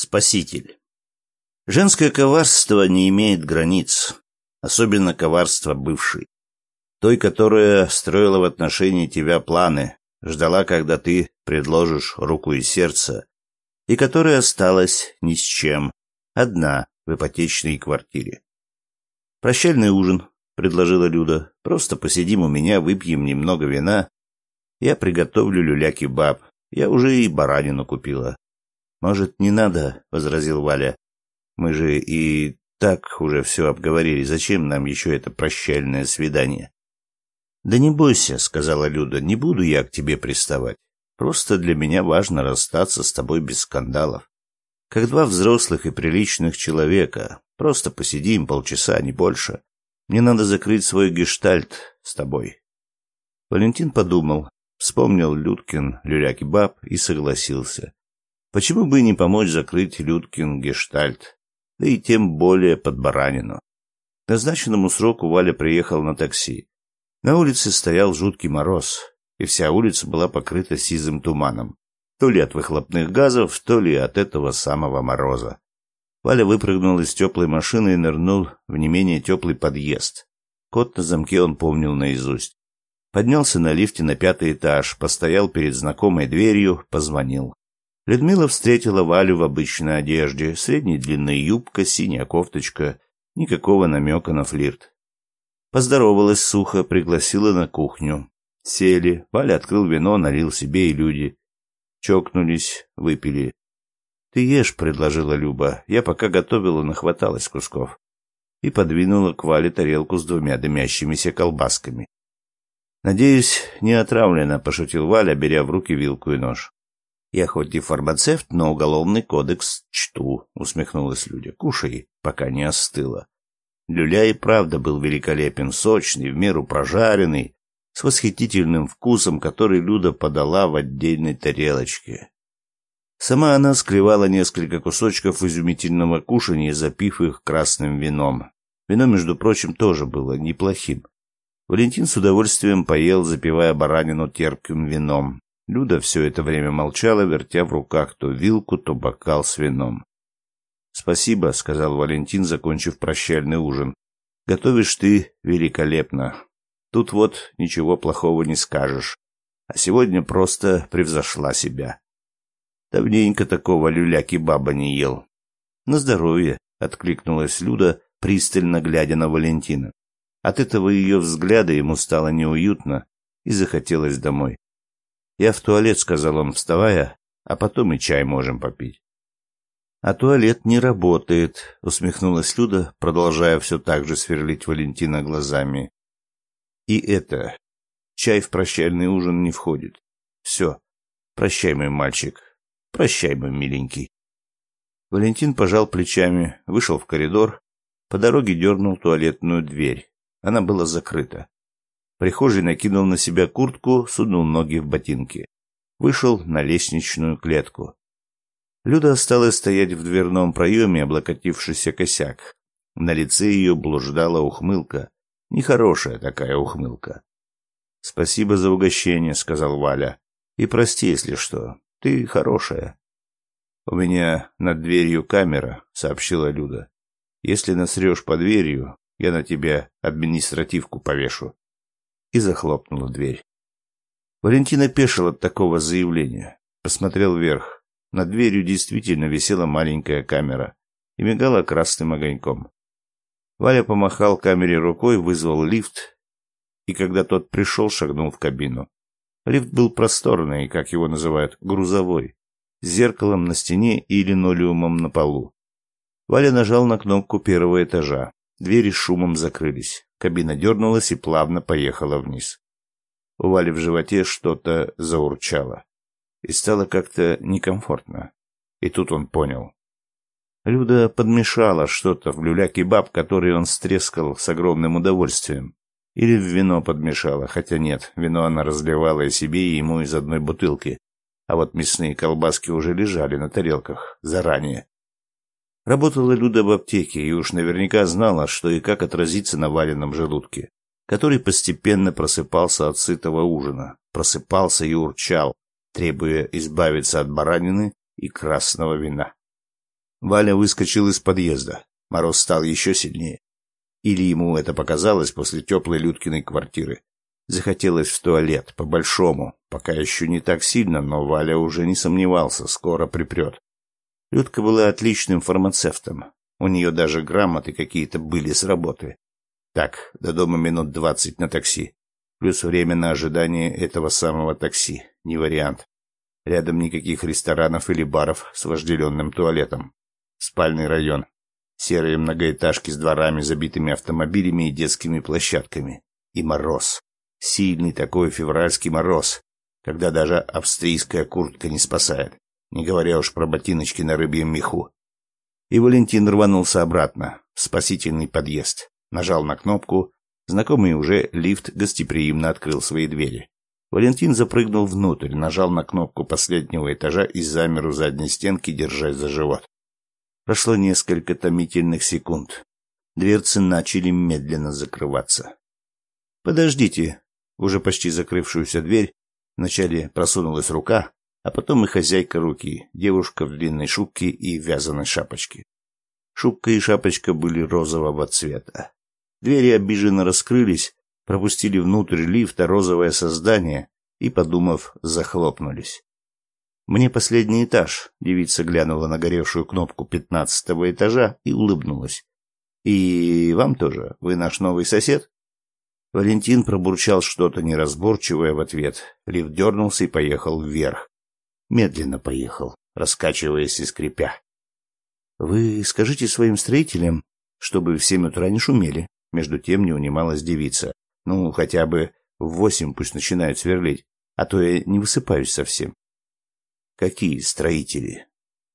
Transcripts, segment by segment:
Спаситель. Женское коварство не имеет границ, особенно коварство бывшей. Той, которая строила в отношении тебя планы, ждала, когда ты предложишь руку и сердце, и которая осталась ни с чем, одна в ипотечной квартире. «Прощальный ужин», — предложила Люда. «Просто посидим у меня, выпьем немного вина. Я приготовлю люля-кебаб. Я уже и баранину купила». «Может, не надо?» — возразил Валя. «Мы же и так уже все обговорили. Зачем нам еще это прощальное свидание?» «Да не бойся», — сказала Люда, — «не буду я к тебе приставать. Просто для меня важно расстаться с тобой без скандалов. Как два взрослых и приличных человека. Просто посидим полчаса, не больше. Мне надо закрыть свой гештальт с тобой». Валентин подумал, вспомнил Людкин, люля-кебаб и согласился. Почему бы не помочь закрыть Людкин гештальт, да и тем более под баранину? К назначенному сроку Валя приехал на такси. На улице стоял жуткий мороз, и вся улица была покрыта сизым туманом. То ли от выхлопных газов, то ли от этого самого мороза. Валя выпрыгнул из теплой машины и нырнул в не менее теплый подъезд. Код на замке он помнил наизусть. Поднялся на лифте на пятый этаж, постоял перед знакомой дверью, позвонил. Людмила встретила Валю в обычной одежде, средней длины юбка, синяя кофточка, никакого намека на флирт. Поздоровалась сухо, пригласила на кухню. Сели, Валя открыл вино, налил себе и люди. Чокнулись, выпили. «Ты ешь», — предложила Люба. Я пока готовила, нахваталась кусков. И подвинула к Вале тарелку с двумя дымящимися колбасками. «Надеюсь, не отравлено», — пошутил Валя, беря в руки вилку и нож. «Я хоть и фармацевт, но уголовный кодекс чту», — усмехнулась Людя. «Кушай, пока не остыло». Люля и правда был великолепен, сочный, в меру прожаренный, с восхитительным вкусом, который Люда подала в отдельной тарелочке. Сама она склевала несколько кусочков изумительного кушанья, запив их красным вином. Вино, между прочим, тоже было неплохим. Валентин с удовольствием поел, запивая баранину терпким вином. Люда все это время молчала, вертя в руках то вилку, то бокал с вином. «Спасибо», — сказал Валентин, закончив прощальный ужин. «Готовишь ты великолепно. Тут вот ничего плохого не скажешь. А сегодня просто превзошла себя. Давненько такого люля-кебаба не ел». «На здоровье», — откликнулась Люда, пристально глядя на Валентина. От этого ее взгляда ему стало неуютно и захотелось домой. «Я в туалет», — сказал он, вставая, — «а потом и чай можем попить». А туалет не работает, усмехнулась Люда, продолжая все так же сверлить Валентина глазами. И это. Чай в прощальный ужин не входит. Все. Прощай, мой мальчик. Прощай, мой миленький. Валентин пожал плечами, вышел в коридор, по дороге дернул туалетную дверь. Она была закрыта. Прихожий накинул на себя куртку, сунул ноги в ботинки. Вышел на лестничную клетку. Люда осталась стоять в дверном проеме, облокотившийся косяк. На лице ее блуждала ухмылка. Нехорошая такая ухмылка. «Спасибо за угощение», — сказал Валя. «И прости, если что. Ты хорошая». «У меня над дверью камера», — сообщила Люда. «Если насрешь под дверью, я на тебя административку повешу». И захлопнула дверь. Валентина опешил от такого заявления. Посмотрел вверх. Над дверью действительно висела маленькая камера и мигала красным огоньком. Валя помахал камере рукой, вызвал лифт, и когда тот пришел, шагнул в кабину. Лифт был просторный, как его называют, грузовой, с зеркалом на стене и линолеумом на полу. Валя нажал на кнопку первого этажа. Двери шумом закрылись. Кабина дернулась и плавно поехала вниз. У Вали в животе что-то заурчало и стало как-то некомфортно. И тут он понял. Люда подмешала что-то в люля-кебаб, который он стрескал с огромным удовольствием. Или в вино подмешала, хотя нет, вино она разливала и себе, и ему из одной бутылки. А вот мясные колбаски уже лежали на тарелках заранее. Работала Люда в аптеке и уж наверняка знала, что и как отразится на валенном желудке, который постепенно просыпался от сытого ужина, просыпался и урчал, требуя избавиться от баранины и красного вина. Валя выскочил из подъезда. Мороз стал еще сильнее. Или ему это показалось после теплой Людкиной квартиры. Захотелось в туалет, по-большому, пока еще не так сильно, но Валя уже не сомневался, скоро припрет. Людка была отличным фармацевтом. У нее даже грамоты какие-то были с работы. Так, до дома минут двадцать на такси. Плюс время на ожидание этого самого такси. Не вариант. Рядом никаких ресторанов или баров с вожделенным туалетом. Спальный район. Серые многоэтажки с дворами, забитыми автомобилями и детскими площадками. И мороз. Сильный такой февральский мороз, когда даже австрийская куртка не спасает, не говоря уж про ботиночки на рыбьем меху. И Валентин рванулся обратно, в спасительный подъезд. Нажал на кнопку, знакомый уже лифт гостеприимно открыл свои двери. Валентин запрыгнул внутрь, нажал на кнопку последнего этажа и замер у задней стенки, держась за живот. Прошло несколько томительных секунд. Дверцы начали медленно закрываться. «Подождите», уже почти закрывшуюся дверь вначале просунулась рука, а потом и хозяйка руки, девушка в длинной шубке и вязаной шапочке. Шубка и шапочка были розового цвета. Двери обиженно раскрылись, пропустили внутрь лифта розовое создание и, подумав, захлопнулись. «Мне последний этаж», — девица глянула на горевшую кнопку пятнадцатого этажа и улыбнулась. «И вам тоже. Вы наш новый сосед?» Валентин пробурчал что-то неразборчивое в ответ. Лифт дернулся и поехал вверх. Медленно поехал, раскачиваясь и скрипя. — Вы скажите своим строителям, чтобы в семь утра не шумели. Между тем не унималась девица. Ну, хотя бы в восемь пусть начинают сверлить, а то я не высыпаюсь совсем. — Какие строители?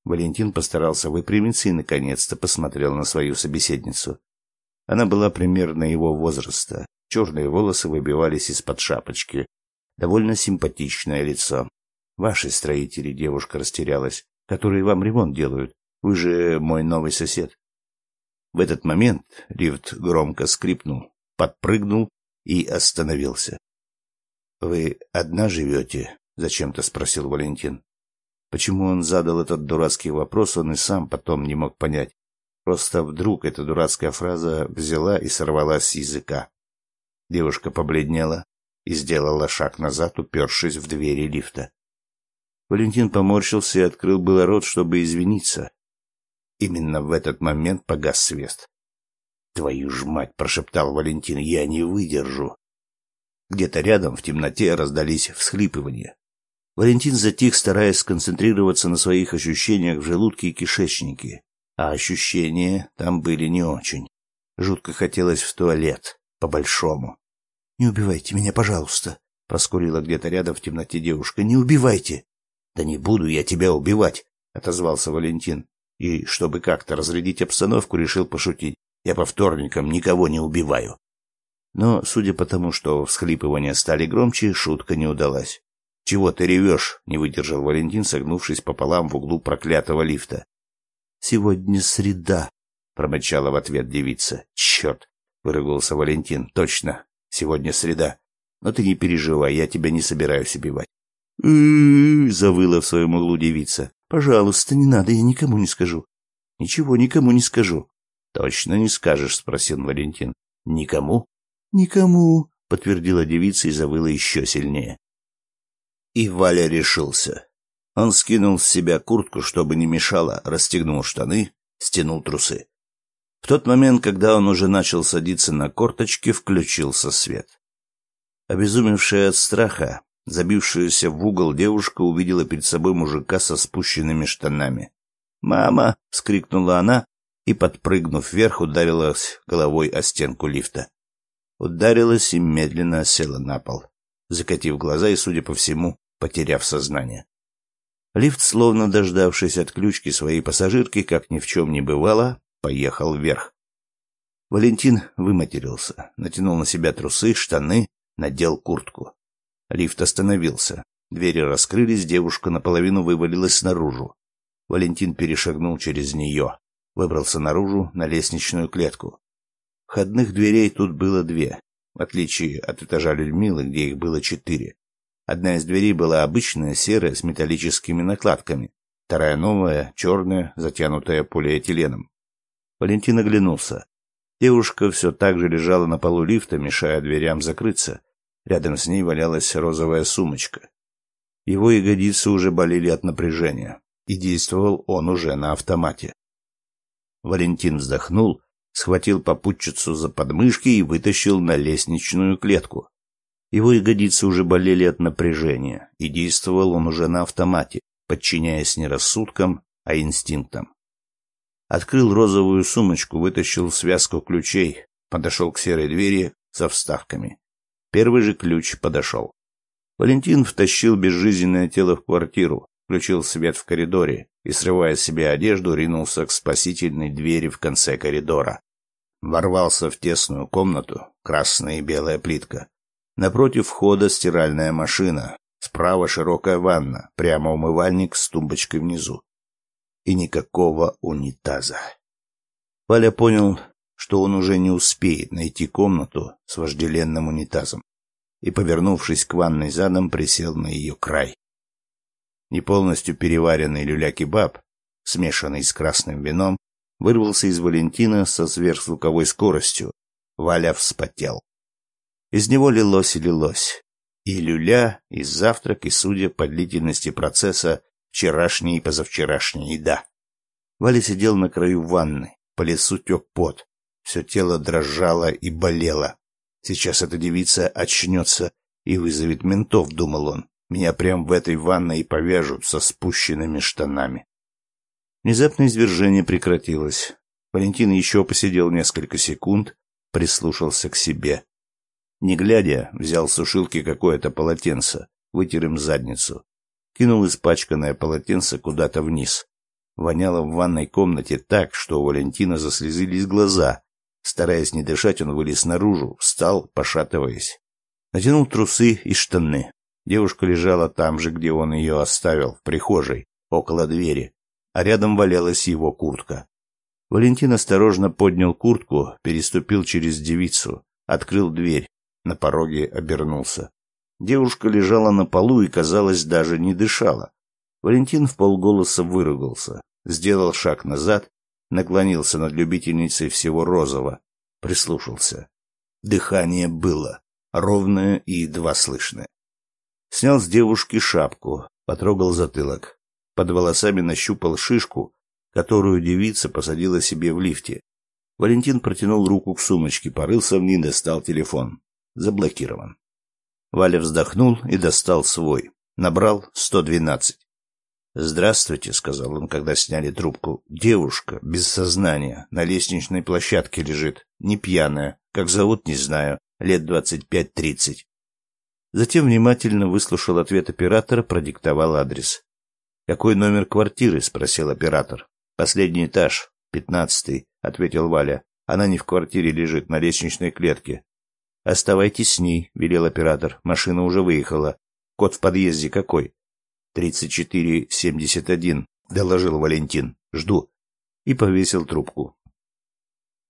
Валентин постарался выпрямиться и наконец-то посмотрел на свою собеседницу. Она была примерно его возраста, Черные волосы выбивались из-под шапочки. Довольно симпатичное лицо. Ваши строители, девушка растерялась, которые вам ремонт делают. Вы же мой новый сосед. В этот момент лифт громко скрипнул, подпрыгнул и остановился. Вы одна живете? зачем-то спросил Валентин. Почему он задал этот дурацкий вопрос, он и сам потом не мог понять. Просто вдруг эта дурацкая фраза взяла и сорвалась с языка. Девушка побледнела и сделала шаг назад, упершись в двери лифта. Валентин поморщился и открыл было рот, чтобы извиниться. Именно в этот момент погас свет. «Твою ж мать!» — прошептал Валентин. «Я не выдержу!» Где-то рядом в темноте раздались всхлипывания. Валентин затих, стараясь сконцентрироваться на своих ощущениях в желудке и кишечнике. А ощущения там были не очень. Жутко хотелось в туалет по-большому. «Не убивайте меня, пожалуйста», — проскурила где-то рядом в темноте девушка. «Не убивайте». «Да не буду я тебя убивать», — отозвался Валентин. И, чтобы как-то разрядить обстановку, решил пошутить. «Я по вторникам никого не убиваю». Но, судя по тому, что всхлипывания стали громче, шутка не удалась. «Чего ты ревешь?» — не выдержал Валентин, согнувшись пополам в углу проклятого лифта. «Сегодня среда», — промычала в ответ девица. «Черт! выругался Валентин. Точно. Сегодня среда. Но ты не переживай, я тебя не собираюсь убивать. «Ы-ы-ы!» завыла в своем углу девица. «Пожалуйста, не надо, я никому не скажу». «Ничего никому не скажу». «Точно не скажешь?» — спросил Валентин. «Никому?» «Никому», — подтвердила девица и завыла еще сильнее. И Валя решился. Он скинул с себя куртку, чтобы не мешало, расстегнул штаны, стянул трусы. В тот момент, когда он уже начал садиться на корточки, включился свет. Обезумевшая от страха, забившаяся в угол девушка увидела перед собой мужика со спущенными штанами. «Мама!» — вскрикнула она и, подпрыгнув вверх, ударилась головой о стенку лифта. Ударилась и медленно села на пол, закатив глаза и, судя по всему, потеряв сознание. Лифт, словно дождавшись отключки своей пассажирки, как ни в чем не бывало, поехал вверх. Валентин выматерился, натянул на себя трусы, штаны, надел куртку. Лифт остановился. Двери раскрылись, девушка наполовину вывалилась наружу. Валентин перешагнул через нее, выбрался наружу на лестничную клетку. Входных дверей тут было две, в отличие от этажа Людмилы, где их было четыре. Одна из дверей была обычная, серая, с металлическими накладками. Вторая новая, черная, затянутая полиэтиленом. Валентин оглянулся. Девушка все так же лежала на полу лифта, мешая дверям закрыться. Рядом с ней валялась розовая сумочка. Его ягодицы уже болели от напряжения, и действовал он уже на автомате. Валентин вздохнул, схватил попутчицу за подмышки и вытащил на лестничную клетку. Его ягодицы уже болели от напряжения, и действовал он уже на автомате, подчиняясь не рассудкам, а инстинктам. Открыл розовую сумочку, вытащил связку ключей, подошел к серой двери со вставками. Первый же ключ подошел. Валентин втащил безжизненное тело в квартиру, включил свет в коридоре и, срывая с себя одежду, ринулся к спасительной двери в конце коридора. Ворвался в тесную комнату, красная и белая плитка. Напротив входа стиральная машина, справа широкая ванна, прямо умывальник с тумбочкой внизу. И никакого унитаза. Валя понял, что он уже не успеет найти комнату с вожделенным унитазом, и, повернувшись к ванной задом, присел на ее край не полностью переваренный люля-кебаб, смешанный с красным вином, вырвался из Валентина со сверхзвуковой скоростью. Валя вспотел. Из него лилось и лилось. И люля, и завтрак, и, судя по длительности процесса, вчерашняя и позавчерашняя еда. Валя сидел на краю ванны, по лицу тек пот. Все тело дрожало и болело. Сейчас эта девица очнется и вызовет ментов, думал он. Меня прям в этой ванной и повяжут со спущенными штанами. Внезапно извержение прекратилось. Валентин еще посидел несколько секунд, прислушался к себе. Не глядя, взял с сушилки какое-то полотенце, вытер им задницу. Кинул испачканное полотенце куда-то вниз. Воняло в ванной комнате так, что у Валентина заслезились глаза. Стараясь не дышать, он вылез наружу, встал, пошатываясь. Натянул трусы и штаны, Девушка лежала там же, где он ее оставил, в прихожей, около двери, а рядом валялась его куртка. Валентин осторожно поднял куртку, переступил через девицу, открыл дверь, на пороге обернулся. Девушка лежала на полу и, казалось, даже не дышала. Валентин в полголоса выругался, сделал шаг назад, наклонился над любительницей всего розового, прислушался. Дыхание было, ровное и едва слышное. Снял с девушки шапку, потрогал затылок. Под волосами нащупал шишку, которую девица посадила себе в лифте. Валентин протянул руку к сумочке, порылся в ней, достал телефон. Заблокирован. Валя вздохнул и достал свой. Набрал 112. «Здравствуйте», — сказал он, когда сняли трубку. «Девушка, без сознания, на лестничной площадке лежит. Не пьяная. Как зовут, не знаю. Лет двадцать пять-тридцать. Затем внимательно выслушал ответ оператора, продиктовал адрес. «Какой номер квартиры?» — спросил оператор. «Последний этаж, пятнадцатый», — ответил Валя. «Она не в квартире лежит, на лестничной клетке». «Оставайтесь с ней», — велел оператор. «Машина уже выехала. Код в подъезде какой?» «Тридцать четыре семьдесят один», — доложил Валентин. «Жду». И повесил трубку.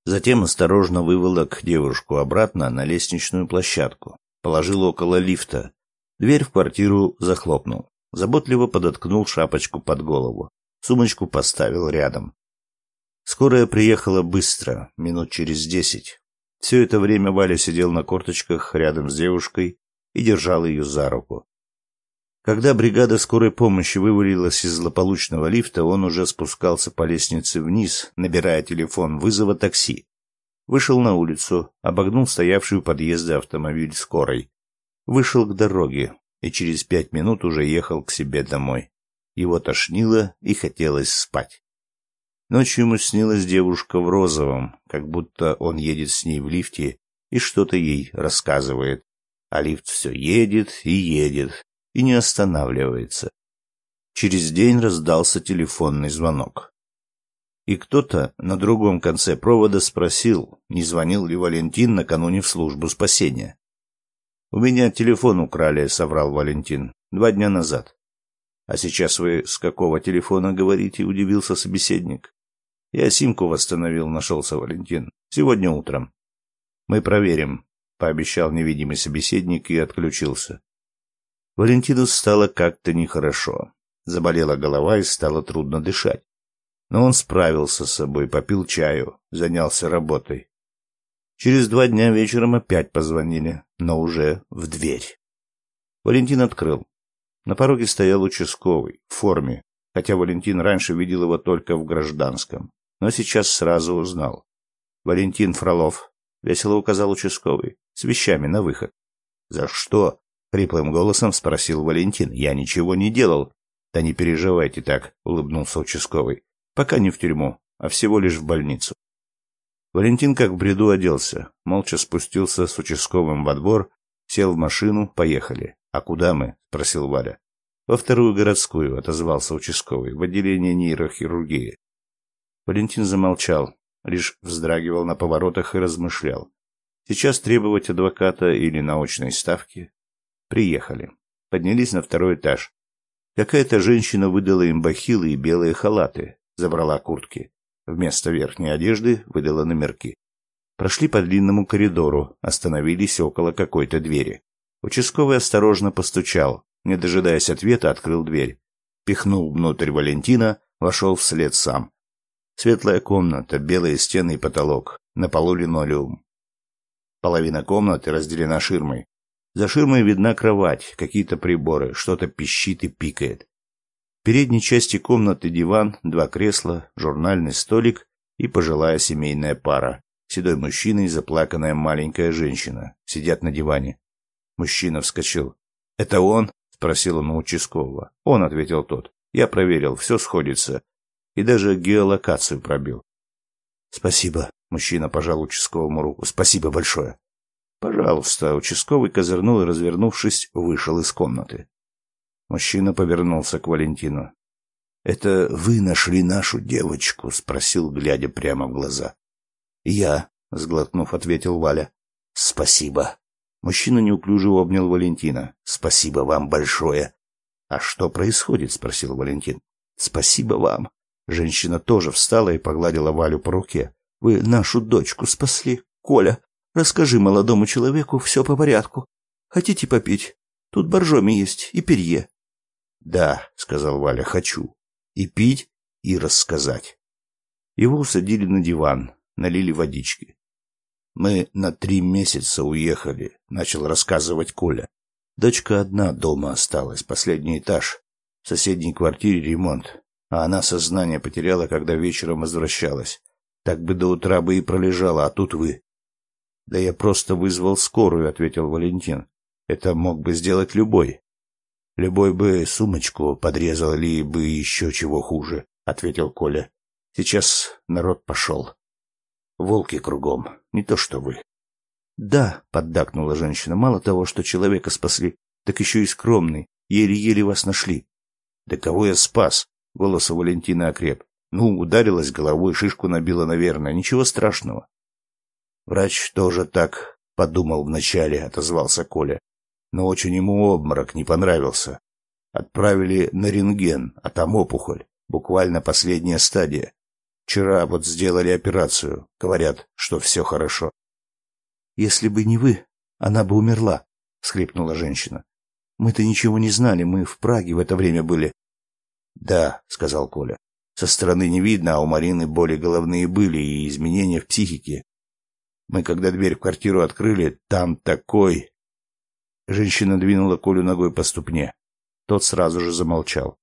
Затем осторожно выволок девушку обратно на лестничную площадку положил около лифта. Дверь в квартиру захлопнул. Заботливо подоткнул шапочку под голову. Сумочку поставил рядом. Скорая приехала быстро, минут через десять. Все это время Валя сидел на корточках рядом с девушкой и держал ее за руку. Когда бригада скорой помощи вывалилась из злополучного лифта, он уже спускался по лестнице вниз, набирая телефон вызова такси. Вышел на улицу, обогнул стоявший у подъезда автомобиль скорой. Вышел к дороге и через пять минут уже ехал к себе домой. Его тошнило и хотелось спать. Ночью ему снилась девушка в розовом, как будто он едет с ней в лифте и что-то ей рассказывает. А лифт все едет и едет, и не останавливается. Через день раздался телефонный звонок. И кто-то на другом конце провода спросил, не звонил ли Валентин накануне в службу спасения. «У меня телефон украли», — соврал Валентин, — «два дня назад». «А сейчас вы с какого телефона говорите?» — удивился собеседник. «Я симку восстановил», — нашелся Валентин. «Сегодня утром». «Мы проверим», — пообещал невидимый собеседник и отключился. Валентину стало как-то нехорошо. Заболела голова и стало трудно дышать. Но он справился с собой, попил чаю, занялся работой. Через два дня вечером опять позвонили, но уже в дверь. Валентин открыл. На пороге стоял участковый, в форме, хотя Валентин раньше видел его только в гражданском, но сейчас сразу узнал. «Валентин Фролов», — весело указал участковый, — «с вещами на выход». «За что?» — хриплым голосом спросил Валентин. «Я ничего не делал». «Да не переживайте так», — улыбнулся участковый. «Пока не в тюрьму, а всего лишь в больницу». Валентин как в бреду оделся, молча спустился с участковым во двор, сел в машину, поехали. «А куда мы?» — спросил Валя. «Во вторую городскую», — отозвался участковый, — «в отделение нейрохирургии». Валентин замолчал, лишь вздрагивал на поворотах и размышлял. Сейчас требовать адвоката или научной ставки. Приехали. Поднялись на второй этаж. Какая-то женщина выдала им бахилы и белые халаты, забрала куртки. Вместо верхней одежды выдала номерки. Прошли по длинному коридору, остановились около какой-то двери. Участковый осторожно постучал. Не дожидаясь ответа, открыл дверь. Пихнул внутрь Валентина, вошел вслед сам. Светлая комната, белые стены и потолок. На полу линолеум. Половина комнаты разделена ширмой. За ширмой видна кровать, какие-то приборы, что-то пищит и пикает. В передней части комнаты диван, два кресла, журнальный столик и пожилая семейная пара. Седой мужчина и заплаканная маленькая женщина сидят на диване. Мужчина вскочил. «Это он?» — спросил он у участкового. «Он», — ответил тот. «Я проверил, все сходится. И даже геолокацию пробил». «Спасибо», — мужчина пожал участковому руку. «Спасибо большое». «Пожалуйста», — участковый козырнул и, развернувшись, вышел из комнаты. Мужчина повернулся к Валентину. «Это вы нашли нашу девочку?» — спросил, глядя прямо в глаза. «Я», — сглотнув, ответил Валя. «Спасибо». Мужчина неуклюже обнял Валентина. «Спасибо вам большое». «А что происходит?» — спросил Валентин. «Спасибо вам». Женщина тоже встала и погладила Валю по руке. «Вы нашу дочку спасли. Коля, расскажи молодому человеку, все по порядку. Хотите попить? Тут боржоми есть и перье». «Да», — сказал Валя, — «хочу. И пить, и рассказать». Его усадили на диван, налили водички. Мы на три месяца уехали, начал рассказывать Коля. Дочка одна дома осталась, последний этаж. В соседней квартире ремонт, а она сознание потеряла, когда вечером возвращалась. Так бы до утра бы и пролежала, а тут вы. Да я просто вызвал скорую, ответил Валентин. Это мог бы сделать любой. Любой бы сумочку подрезал или бы еще чего хуже, ответил Коля. Сейчас народ пошел. Волки кругом, не то что вы. Да, поддакнула женщина. Мало того, что человека спасли, так еще и скромный. Еле-еле вас нашли. Да кого я спас? Голос у Валентины окреп. Ну, ударилась головой, шишку набила, наверное. Ничего страшного. Врач тоже так подумал вначале, отозвался Коля. Но очень ему обморок не понравился. Отправили на рентген, а там опухоль. Буквально последняя стадия. Вчера вот сделали операцию. Говорят, что все хорошо. Если бы не вы, она бы умерла, скрипнула женщина. Мы-то ничего не знали, мы в Праге в это время были. Да, сказал Коля. Со стороны не видно, а у Марины боли головные были и изменения в психике. Мы когда дверь в квартиру открыли, там такой... Женщина двинула Колю ногой по ступне. Тот сразу же замолчал.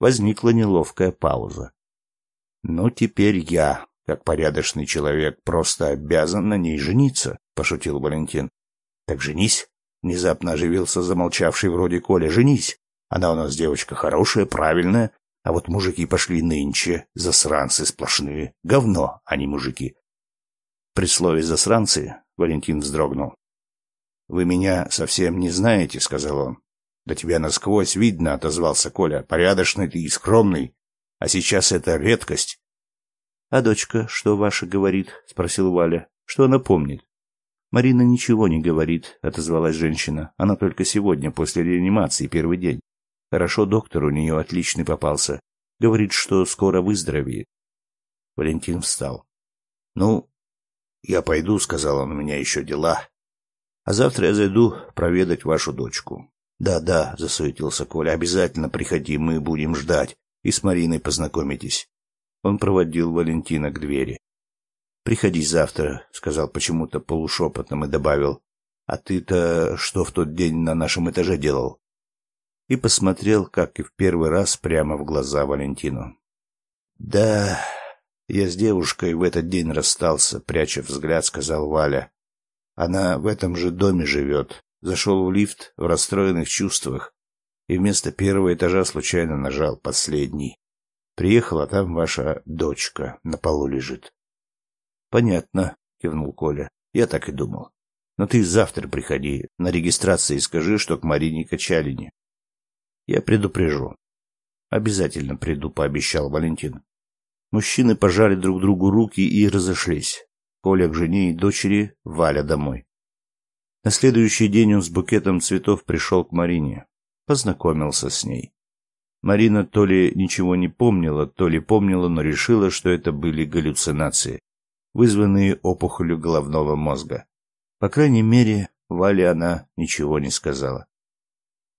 Возникла неловкая пауза. «Ну, теперь я, как порядочный человек, просто обязан на ней жениться», — пошутил Валентин. «Так женись», — внезапно оживился замолчавший вроде Коля. «Женись. Она у нас девочка хорошая, правильная, а вот мужики пошли нынче, засранцы сплошные. Говно, а не мужики». При слове «засранцы» Валентин вздрогнул. «Вы меня совсем не знаете», — сказал он. «Да тебя насквозь видно», — отозвался Коля. «Порядочный ты и скромный. А сейчас это редкость. — А дочка что ваша говорит? — спросил Валя. — Что она помнит? — Марина ничего не говорит, — отозвалась женщина. — Она только сегодня, после реанимации, первый день. Хорошо, доктор у нее отличный попался. Говорит, что скоро выздоровеет. Валентин встал. — Ну, я пойду, — сказал он, — у меня еще дела. А завтра я зайду проведать вашу дочку. Да-да, засуетился Коля, обязательно приходи, мы будем ждать, и с Мариной познакомитесь. Он проводил Валентина к двери. Приходи завтра, сказал почему-то полушепотом и добавил: А ты-то что в тот день на нашем этаже делал? И посмотрел, как и в первый раз, прямо в глаза Валентину. Да, я с девушкой в этот день расстался, пряча взгляд, сказал Валя. Она в этом же доме живет, зашел в лифт в расстроенных чувствах и вместо первого этажа случайно нажал последний. Приехала, там ваша дочка на полу лежит. Понятно, кивнул Коля. Я так и думал. Но ты завтра приходи на регистрацию и скажи, что к Марине Качалине. Я предупрежу. Обязательно приду, пообещал Валентин. Мужчины пожали друг другу руки и разошлись. Коля к жене и дочери, Валя домой. На следующий день он с букетом цветов пришел к Марине, познакомился с ней. Марина то ли ничего не помнила, то ли помнила, но решила, что это были галлюцинации, вызванные опухолью головного мозга. По крайней мере, Вале она ничего не сказала.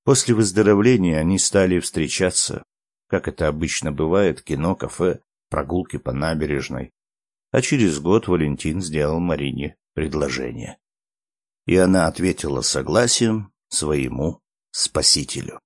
После выздоровления они стали встречаться, как это обычно бывает, кино, кафе, прогулки по набережной. А через год Валентин сделал Марине предложение и она ответила согласием своему спасителю.